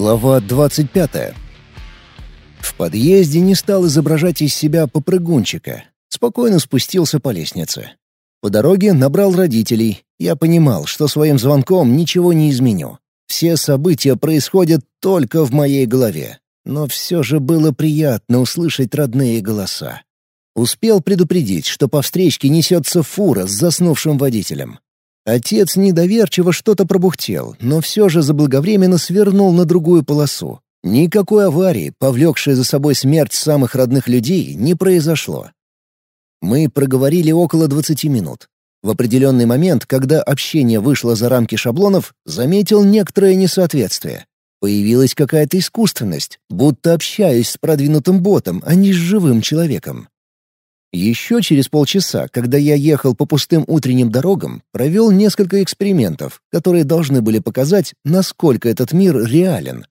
Глава 25. В подъезде не стал изображать из себя попрыгунчика. Спокойно спустился по лестнице. По дороге набрал родителей. Я понимал, что своим звонком ничего не изменю. Все события происходят только в моей голове. Но все же было приятно услышать родные голоса. Успел предупредить, что по встречке несется фура с заснувшим водителем. Отец недоверчиво что-то пробухтел, но все же заблаговременно свернул на другую полосу. Никакой аварии, повлекшей за собой смерть самых родных людей, не произошло. Мы проговорили около 20 минут. В определенный момент, когда общение вышло за рамки шаблонов, заметил некоторое несоответствие. Появилась какая-то искусственность, будто общаюсь с продвинутым ботом, а не с живым человеком. Еще через полчаса, когда я ехал по пустым утренним дорогам, провел несколько экспериментов, которые должны были показать, насколько этот мир реален.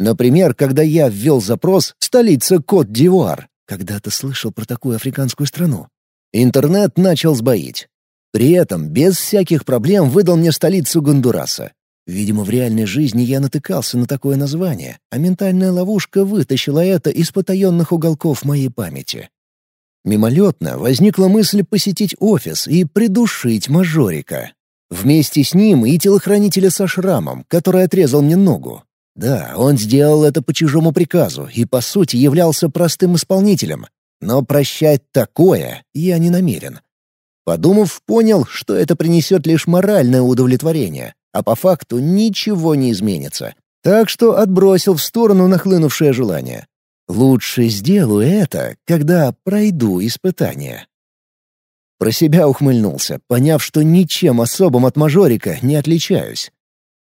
Например, когда я ввел запрос «Столица Кот-д'Ивуар», когда-то слышал про такую африканскую страну. Интернет начал сбоить. При этом без всяких проблем выдал мне столицу Гондураса. Видимо, в реальной жизни я натыкался на такое название, а ментальная ловушка вытащила это из потаенных уголков моей памяти. Мимолетно возникла мысль посетить офис и придушить мажорика. Вместе с ним и телохранителя со шрамом, который отрезал мне ногу. Да, он сделал это по чужому приказу и, по сути, являлся простым исполнителем. Но прощать такое я не намерен. Подумав, понял, что это принесет лишь моральное удовлетворение, а по факту ничего не изменится. Так что отбросил в сторону нахлынувшее желание. Лучше сделаю это, когда пройду испытание. Про себя ухмыльнулся, поняв, что ничем особым от мажорика не отличаюсь.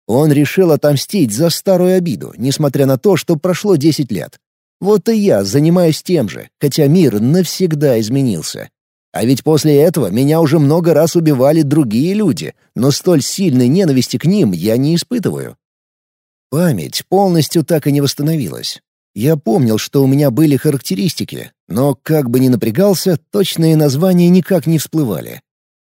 Он решил отомстить за старую обиду, несмотря на то, что прошло десять лет. Вот и я занимаюсь тем же, хотя мир навсегда изменился. А ведь после этого меня уже много раз убивали другие люди, но столь сильной ненависти к ним я не испытываю. Память полностью так и не восстановилась. Я помнил, что у меня были характеристики, но как бы ни напрягался, точные названия никак не всплывали.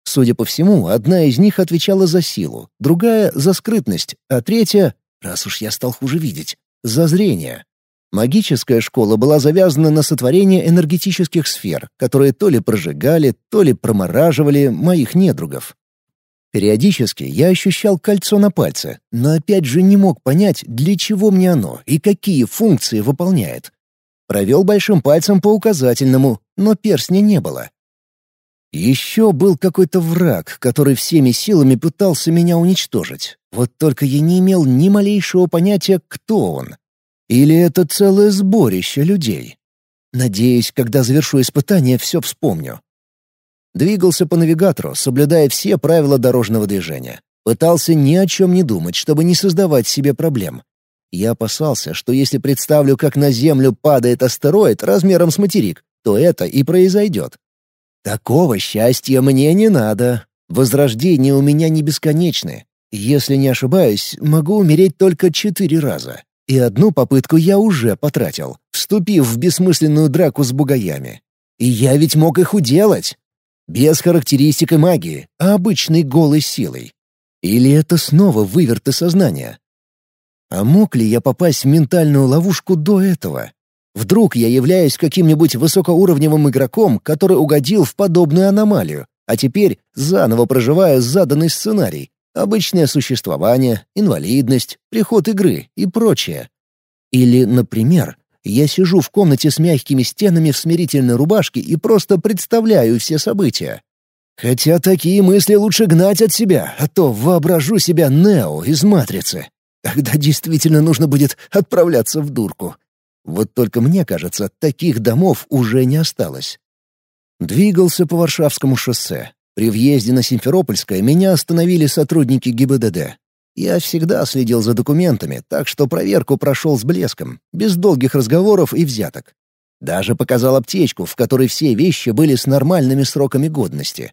Судя по всему, одна из них отвечала за силу, другая — за скрытность, а третья, раз уж я стал хуже видеть, за зрение. Магическая школа была завязана на сотворение энергетических сфер, которые то ли прожигали, то ли промораживали моих недругов. Периодически я ощущал кольцо на пальце, но опять же не мог понять, для чего мне оно и какие функции выполняет. Провел большим пальцем по указательному, но перстня не было. Еще был какой-то враг, который всеми силами пытался меня уничтожить. Вот только я не имел ни малейшего понятия, кто он. Или это целое сборище людей. Надеюсь, когда завершу испытание, все вспомню. Двигался по навигатору, соблюдая все правила дорожного движения. Пытался ни о чем не думать, чтобы не создавать себе проблем. Я опасался, что если представлю, как на Землю падает астероид размером с материк, то это и произойдет. Такого счастья мне не надо. Возрождения у меня не бесконечны. Если не ошибаюсь, могу умереть только четыре раза. И одну попытку я уже потратил, вступив в бессмысленную драку с бугаями. И я ведь мог их уделать. Без характеристик и магии, а обычной голой силой. Или это снова выверты сознания? А мог ли я попасть в ментальную ловушку до этого? Вдруг я являюсь каким-нибудь высокоуровневым игроком, который угодил в подобную аномалию, а теперь заново проживаю заданный сценарий, обычное существование, инвалидность, приход игры и прочее. Или, например, я сижу в комнате с мягкими стенами в смирительной рубашке и просто представляю все события. Хотя такие мысли лучше гнать от себя, а то воображу себя Нео из «Матрицы». Тогда действительно нужно будет отправляться в дурку. Вот только мне кажется, таких домов уже не осталось. Двигался по Варшавскому шоссе. При въезде на Симферопольское меня остановили сотрудники ГИБДД. Я всегда следил за документами, так что проверку прошел с блеском, без долгих разговоров и взяток. Даже показал аптечку, в которой все вещи были с нормальными сроками годности.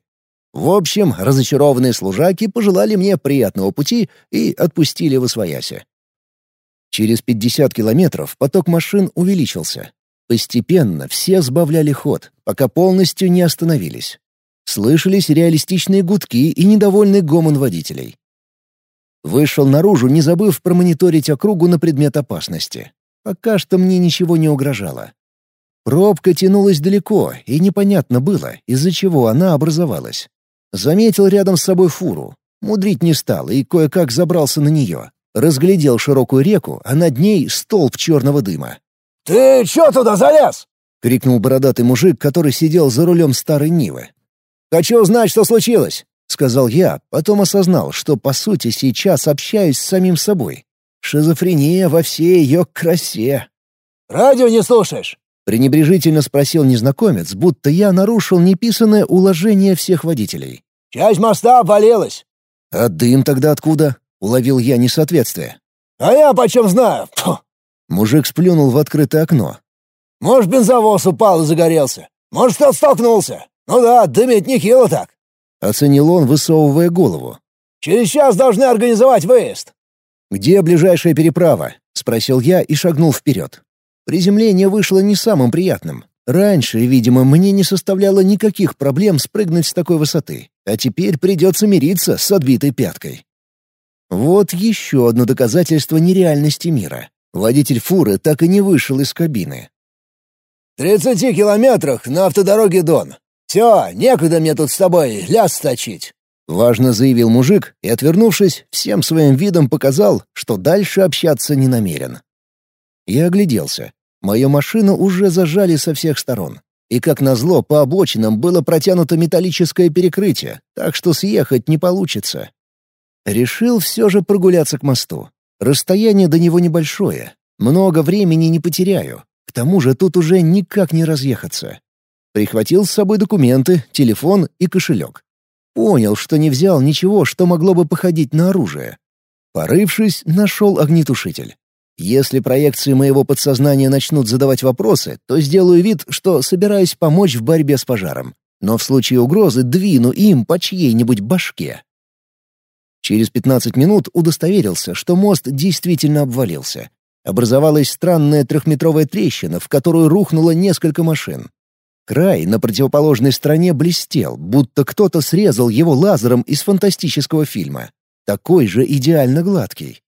В общем, разочарованные служаки пожелали мне приятного пути и отпустили в освояси. Через 50 километров поток машин увеличился. Постепенно все сбавляли ход, пока полностью не остановились. Слышались реалистичные гудки и недовольный гомон водителей. Вышел наружу, не забыв промониторить округу на предмет опасности. Пока что мне ничего не угрожало. Пробка тянулась далеко, и непонятно было, из-за чего она образовалась. Заметил рядом с собой фуру. Мудрить не стал и кое-как забрался на нее. Разглядел широкую реку, а над ней столб черного дыма. «Ты чё туда залез?» — крикнул бородатый мужик, который сидел за рулем старой Нивы. «Хочу узнать, что случилось!» — сказал я, потом осознал, что, по сути, сейчас общаюсь с самим собой. Шизофрения во всей ее красе. «Радио не слушаешь?» — пренебрежительно спросил незнакомец, будто я нарушил неписанное уложение всех водителей. «Часть моста обвалилась». «А дым тогда откуда?» — уловил я несоответствие. «А я почем знаю?» Фу. Мужик сплюнул в открытое окно. «Может, бензовоз упал и загорелся. Может, кто-то столкнулся. Ну да, дымит нехило так». Оценил он, высовывая голову. «Через час должны организовать выезд». «Где ближайшая переправа?» — спросил я и шагнул вперед. Приземление вышло не самым приятным. Раньше, видимо, мне не составляло никаких проблем спрыгнуть с такой высоты, а теперь придется мириться с отбитой пяткой. Вот еще одно доказательство нереальности мира. Водитель фуры так и не вышел из кабины. «Тридцати километрах на автодороге Дон. Все, некогда мне тут с тобой ляс точить». Важно заявил мужик и, отвернувшись, всем своим видом показал, что дальше общаться не намерен. Я огляделся. Мою машину уже зажали со всех сторон. И, как назло, по обочинам было протянуто металлическое перекрытие, так что съехать не получится. Решил все же прогуляться к мосту. Расстояние до него небольшое. Много времени не потеряю. К тому же тут уже никак не разъехаться. Прихватил с собой документы, телефон и кошелек. Понял, что не взял ничего, что могло бы походить на оружие. Порывшись, нашел огнетушитель. Если проекции моего подсознания начнут задавать вопросы, то сделаю вид, что собираюсь помочь в борьбе с пожаром. Но в случае угрозы двину им по чьей-нибудь башке. Через 15 минут удостоверился, что мост действительно обвалился. Образовалась странная трехметровая трещина, в которую рухнуло несколько машин. Край на противоположной стороне блестел, будто кто-то срезал его лазером из фантастического фильма. Такой же идеально гладкий.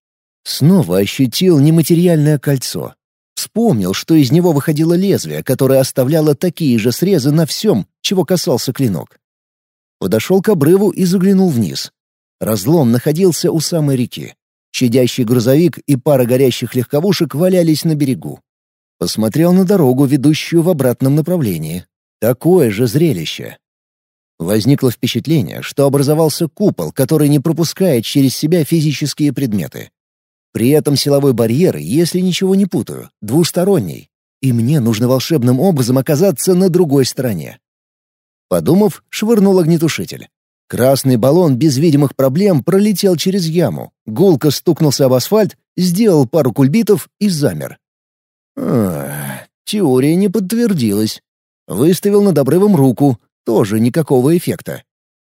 Снова ощутил нематериальное кольцо. Вспомнил, что из него выходило лезвие, которое оставляло такие же срезы на всем, чего касался клинок. Подошел к обрыву и заглянул вниз. Разлом находился у самой реки. Чадящий грузовик и пара горящих легковушек валялись на берегу. Посмотрел на дорогу, ведущую в обратном направлении. Такое же зрелище. Возникло впечатление, что образовался купол, который не пропускает через себя физические предметы. При этом силовой барьер, если ничего не путаю, двусторонний, и мне нужно волшебным образом оказаться на другой стороне. Подумав, швырнул огнетушитель. Красный баллон без видимых проблем пролетел через яму, гулко стукнулся об асфальт, сделал пару кульбитов и замер. Теория не подтвердилась. Выставил над обрывом руку, тоже никакого эффекта.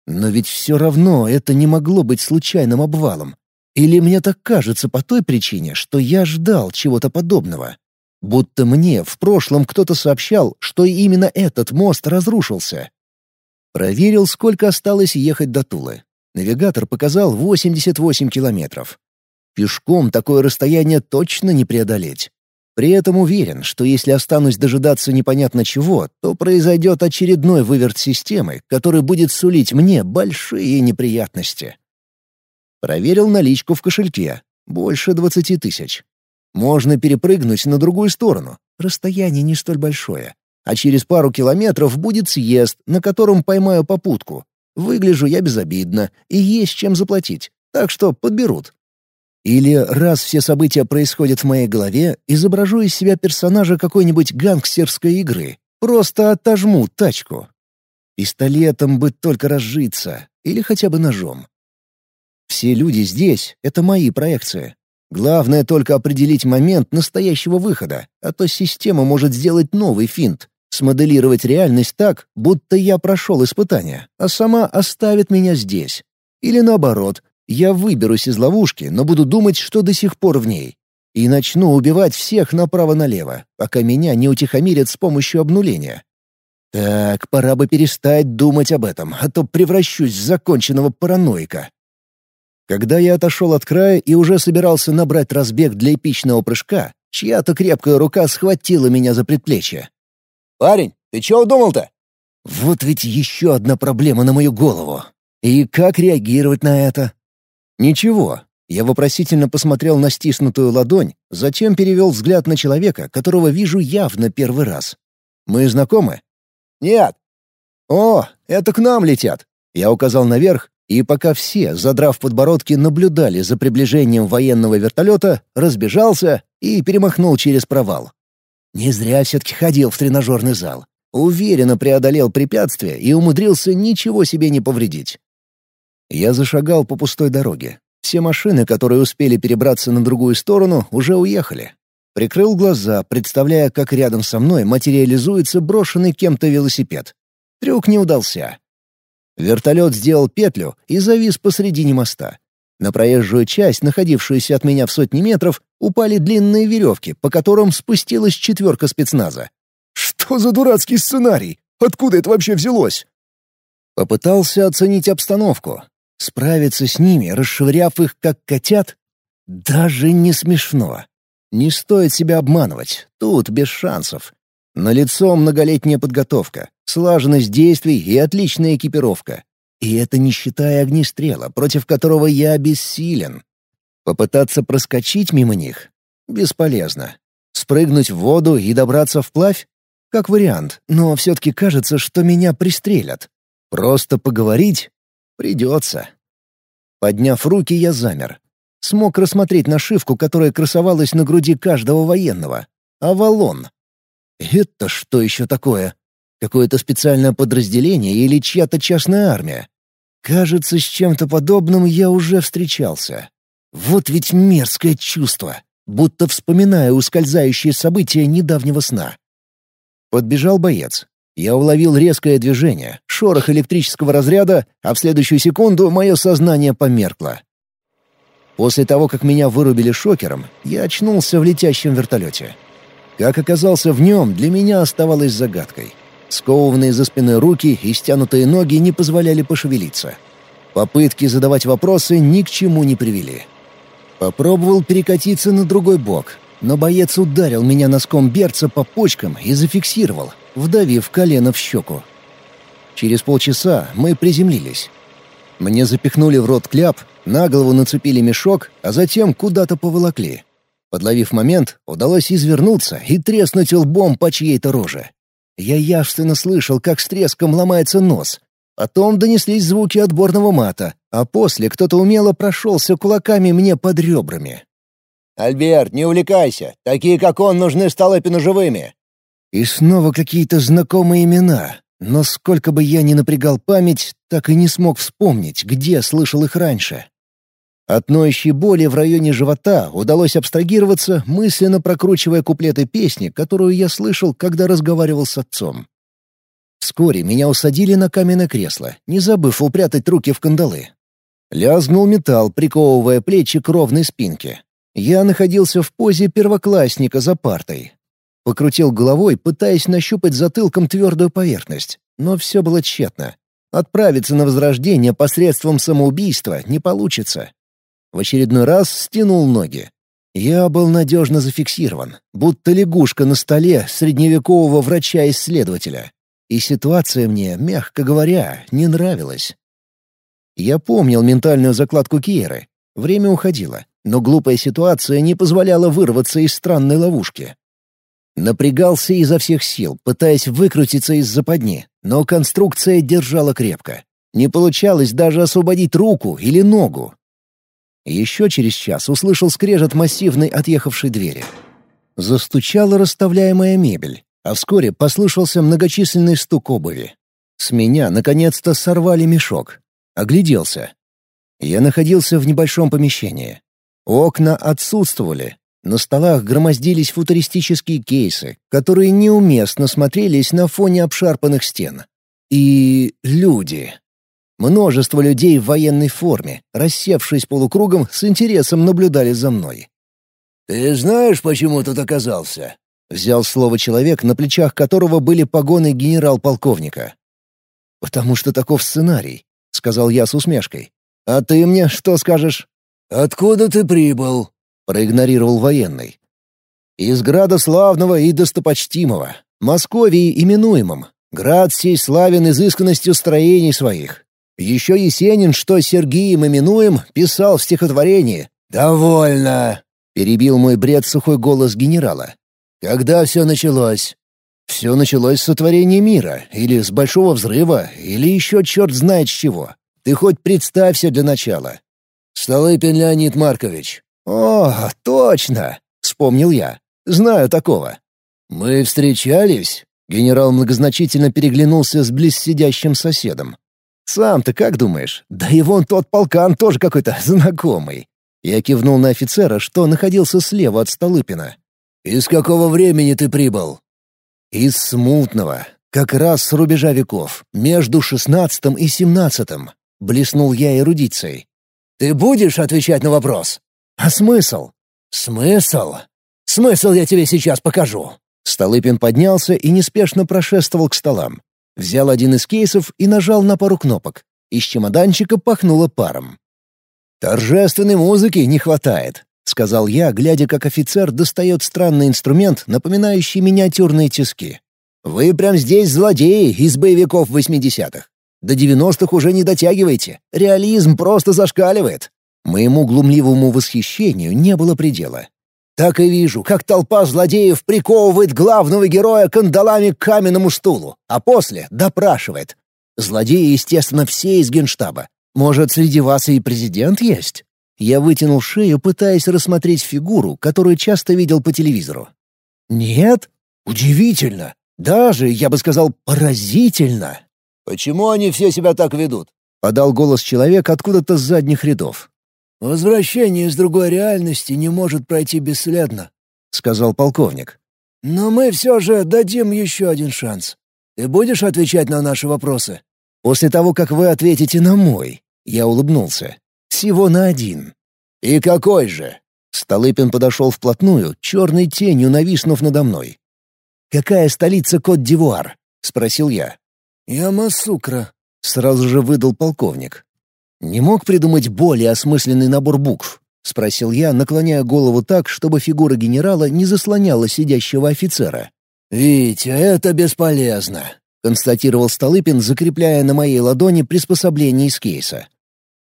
Но ведь все равно это не могло быть случайным обвалом. Или мне так кажется по той причине, что я ждал чего-то подобного. Будто мне в прошлом кто-то сообщал, что именно этот мост разрушился. Проверил, сколько осталось ехать до Тулы. Навигатор показал 88 километров. Пешком такое расстояние точно не преодолеть. При этом уверен, что если останусь дожидаться непонятно чего, то произойдет очередной выверт системы, который будет сулить мне большие неприятности. Проверил наличку в кошельке. Больше двадцати тысяч. Можно перепрыгнуть на другую сторону. Расстояние не столь большое. А через пару километров будет съезд, на котором поймаю попутку. Выгляжу я безобидно, и есть чем заплатить. Так что подберут. Или раз все события происходят в моей голове, изображу из себя персонажа какой-нибудь гангстерской игры. Просто отожму тачку. Пистолетом бы только разжиться. Или хотя бы ножом. Все люди здесь — это мои проекции. Главное только определить момент настоящего выхода, а то система может сделать новый финт, смоделировать реальность так, будто я прошел испытание, а сама оставит меня здесь. Или наоборот, я выберусь из ловушки, но буду думать, что до сих пор в ней. И начну убивать всех направо-налево, пока меня не утихомирят с помощью обнуления. Так, пора бы перестать думать об этом, а то превращусь в законченного параноика. Когда я отошел от края и уже собирался набрать разбег для эпичного прыжка, чья-то крепкая рука схватила меня за предплечье. «Парень, ты чего удумал-то?» Вот ведь еще одна проблема на мою голову. И как реагировать на это? Ничего. Я вопросительно посмотрел на стиснутую ладонь, затем перевел взгляд на человека, которого вижу явно первый раз. Мы знакомы? Нет. О, это к нам летят. Я указал наверх, и пока все, задрав подбородки, наблюдали за приближением военного вертолета, разбежался и перемахнул через провал. Не зря все-таки ходил в тренажерный зал. Уверенно преодолел препятствие и умудрился ничего себе не повредить. Я зашагал по пустой дороге. Все машины, которые успели перебраться на другую сторону, уже уехали. Прикрыл глаза, представляя, как рядом со мной материализуется брошенный кем-то велосипед. Трюк не удался. Вертолет сделал петлю и завис посредине моста. На проезжую часть, находившуюся от меня в сотни метров, упали длинные веревки, по которым спустилась четверка спецназа. Что за дурацкий сценарий? Откуда это вообще взялось? Попытался оценить обстановку. Справиться с ними, расшвыряв их как котят? Даже не смешно. Не стоит себя обманывать. Тут без шансов. На лицо многолетняя подготовка, слаженность действий и отличная экипировка. И это не считая огнестрела, против которого я бессилен. Попытаться проскочить мимо них? Бесполезно. Спрыгнуть в воду и добраться вплавь? Как вариант, но все-таки кажется, что меня пристрелят. Просто поговорить? Придется. Подняв руки, я замер. Смог рассмотреть нашивку, которая красовалась на груди каждого военного. Авалон. Это что еще такое? Какое-то специальное подразделение или чья-то частная армия? Кажется, с чем-то подобным я уже встречался. Вот ведь мерзкое чувство, будто вспоминая ускользающие события недавнего сна. Подбежал боец. Я уловил резкое движение, шорох электрического разряда, а в следующую секунду мое сознание померкло. После того, как меня вырубили шокером, я очнулся в летящем вертолете. Как оказался в нем, для меня оставалось загадкой. Скованные за спиной руки и стянутые ноги не позволяли пошевелиться. Попытки задавать вопросы ни к чему не привели. Попробовал перекатиться на другой бок, но боец ударил меня носком берца по почкам и зафиксировал, вдавив колено в щеку. Через полчаса мы приземлились. Мне запихнули в рот кляп, на голову нацепили мешок, а затем куда-то поволокли. Подловив момент, удалось извернуться и треснуть лбом по чьей-то роже. Я явственно слышал, как с треском ломается нос. Потом донеслись звуки отборного мата, а после кто-то умело прошелся кулаками мне под ребрами. «Альберт, не увлекайся. Такие, как он, нужны Столыпину живыми». И снова какие-то знакомые имена. Но сколько бы я ни напрягал память, так и не смог вспомнить, где слышал их раньше. От ноющей боли в районе живота удалось абстрагироваться, мысленно прокручивая куплеты песни, которую я слышал, когда разговаривал с отцом. Вскоре меня усадили на каменное кресло, не забыв упрятать руки в кандалы. Лязгнул металл, приковывая плечи к ровной спинке. Я находился в позе первоклассника за партой. Покрутил головой, пытаясь нащупать затылком твердую поверхность, но все было тщетно. Отправиться на возрождение посредством самоубийства не получится. В очередной раз стянул ноги. Я был надежно зафиксирован, будто лягушка на столе средневекового врача-исследователя. И ситуация мне, мягко говоря, не нравилась. Я помнил ментальную закладку Киеры. Время уходило но глупая ситуация не позволяла вырваться из странной ловушки. Напрягался изо всех сил, пытаясь выкрутиться из западни, но конструкция держала крепко. Не получалось даже освободить руку или ногу. Еще через час услышал скрежет массивной отъехавшей двери. Застучала расставляемая мебель, а вскоре послышался многочисленный стук обуви. С меня наконец-то сорвали мешок. Огляделся. Я находился в небольшом помещении. Окна отсутствовали. На столах громоздились футуристические кейсы, которые неуместно смотрелись на фоне обшарпанных стен. И люди. Множество людей в военной форме, рассевшись полукругом, с интересом наблюдали за мной. «Ты знаешь, почему тут оказался?» — взял слово человек, на плечах которого были погоны генерал-полковника. «Потому что таков сценарий», — сказал я с усмешкой. «А ты мне что скажешь?» «Откуда ты прибыл?» — проигнорировал военный. «Из града славного и достопочтимого, Московии именуемым. Град сей славен изысканностью строений своих. Еще Есенин, что Сергием именуем, писал в стихотворении. «Довольно!» — перебил мой бред сухой голос генерала. «Когда все началось?» «Все началось с сотворения мира, или с большого взрыва, или еще черт знает с чего. Ты хоть представься для начала». «Столыпин Леонид Маркович». «О, точно!» — вспомнил я. «Знаю такого». «Мы встречались?» Генерал многозначительно переглянулся с близсидящим соседом. «Сам-то как думаешь? Да и вон тот полкан тоже какой-то знакомый». Я кивнул на офицера, что находился слева от Столыпина. «Из какого времени ты прибыл?» «Из смутного. Как раз с рубежа веков. Между шестнадцатым и семнадцатым». Блеснул я эрудицией. «Ты будешь отвечать на вопрос?» «А смысл?» «Смысл? Смысл я тебе сейчас покажу». Столыпин поднялся и неспешно прошествовал к столам. Взял один из кейсов и нажал на пару кнопок. Из чемоданчика пахнуло паром. «Торжественной музыки не хватает», — сказал я, глядя, как офицер достает странный инструмент, напоминающий миниатюрные тиски. «Вы прям здесь злодеи из боевиков восьмидесятых. До девяностых уже не дотягиваете. Реализм просто зашкаливает». Моему глумливому восхищению не было предела. Так и вижу, как толпа злодеев приковывает главного героя кандалами к каменному стулу, а после допрашивает. Злодеи, естественно, все из генштаба. Может, среди вас и президент есть? Я вытянул шею, пытаясь рассмотреть фигуру, которую часто видел по телевизору. Нет? Удивительно. Даже, я бы сказал, поразительно. Почему они все себя так ведут? Подал голос человек откуда-то с задних рядов. «Возвращение из другой реальности не может пройти бесследно», — сказал полковник. «Но мы все же дадим еще один шанс. Ты будешь отвечать на наши вопросы?» «После того, как вы ответите на мой», — я улыбнулся. «Всего на один». «И какой же?» Столыпин подошел вплотную, черной тенью нависнув надо мной. «Какая столица Кот-д'Ивуар?» — спросил я. «Ямасукра», — сразу же выдал полковник. «Не мог придумать более осмысленный набор букв?» — спросил я, наклоняя голову так, чтобы фигура генерала не заслоняла сидящего офицера. «Витя, это бесполезно», — констатировал Столыпин, закрепляя на моей ладони приспособление из кейса.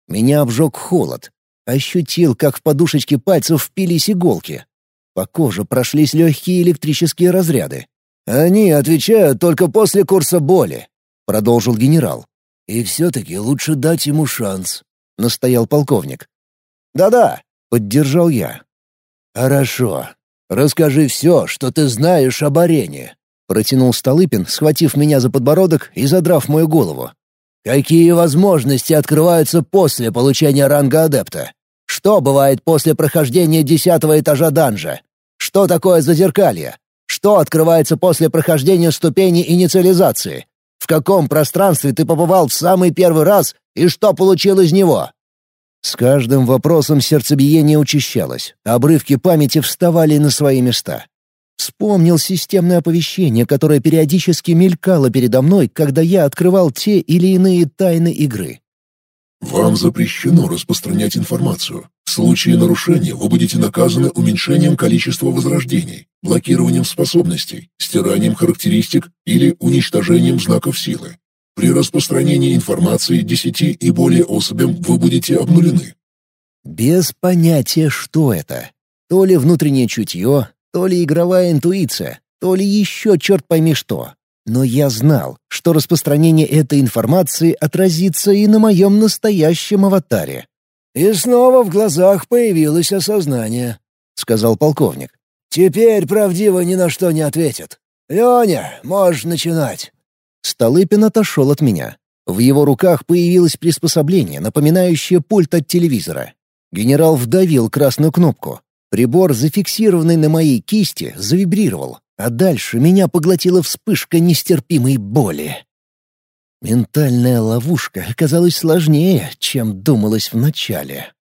Меня обжег холод. Ощутил, как в подушечке пальцев впились иголки. По коже прошлись легкие электрические разряды. «Они отвечают только после курса боли», — продолжил генерал. «И все-таки лучше дать ему шанс», — настоял полковник. «Да-да», — поддержал я. «Хорошо. Расскажи все, что ты знаешь об арене», — протянул Столыпин, схватив меня за подбородок и задрав мою голову. «Какие возможности открываются после получения ранга адепта? Что бывает после прохождения десятого этажа данжа? Что такое зазеркалье? Что открывается после прохождения ступени инициализации? В каком пространстве ты побывал в самый первый раз и что получил из него?» С каждым вопросом сердцебиение учащалось, обрывки памяти вставали на свои места. Вспомнил системное оповещение, которое периодически мелькало передо мной, когда я открывал те или иные тайны игры. Вам запрещено распространять информацию. В случае нарушения вы будете наказаны уменьшением количества возрождений, блокированием способностей, стиранием характеристик или уничтожением знаков силы. При распространении информации десяти и более особям вы будете обнулены. Без понятия, что это. То ли внутреннее чутье, то ли игровая интуиция, то ли еще черт пойми что. Но я знал, что распространение этой информации отразится и на моем настоящем аватаре. «И снова в глазах появилось осознание», — сказал полковник. «Теперь правдиво ни на что не ответит. Леня, можешь начинать». Столыпин отошел от меня. В его руках появилось приспособление, напоминающее пульт от телевизора. Генерал вдавил красную кнопку. Прибор, зафиксированный на моей кисти, завибрировал, а дальше меня поглотила вспышка нестерпимой боли. Ментальная ловушка оказалась сложнее, чем думалось вначале.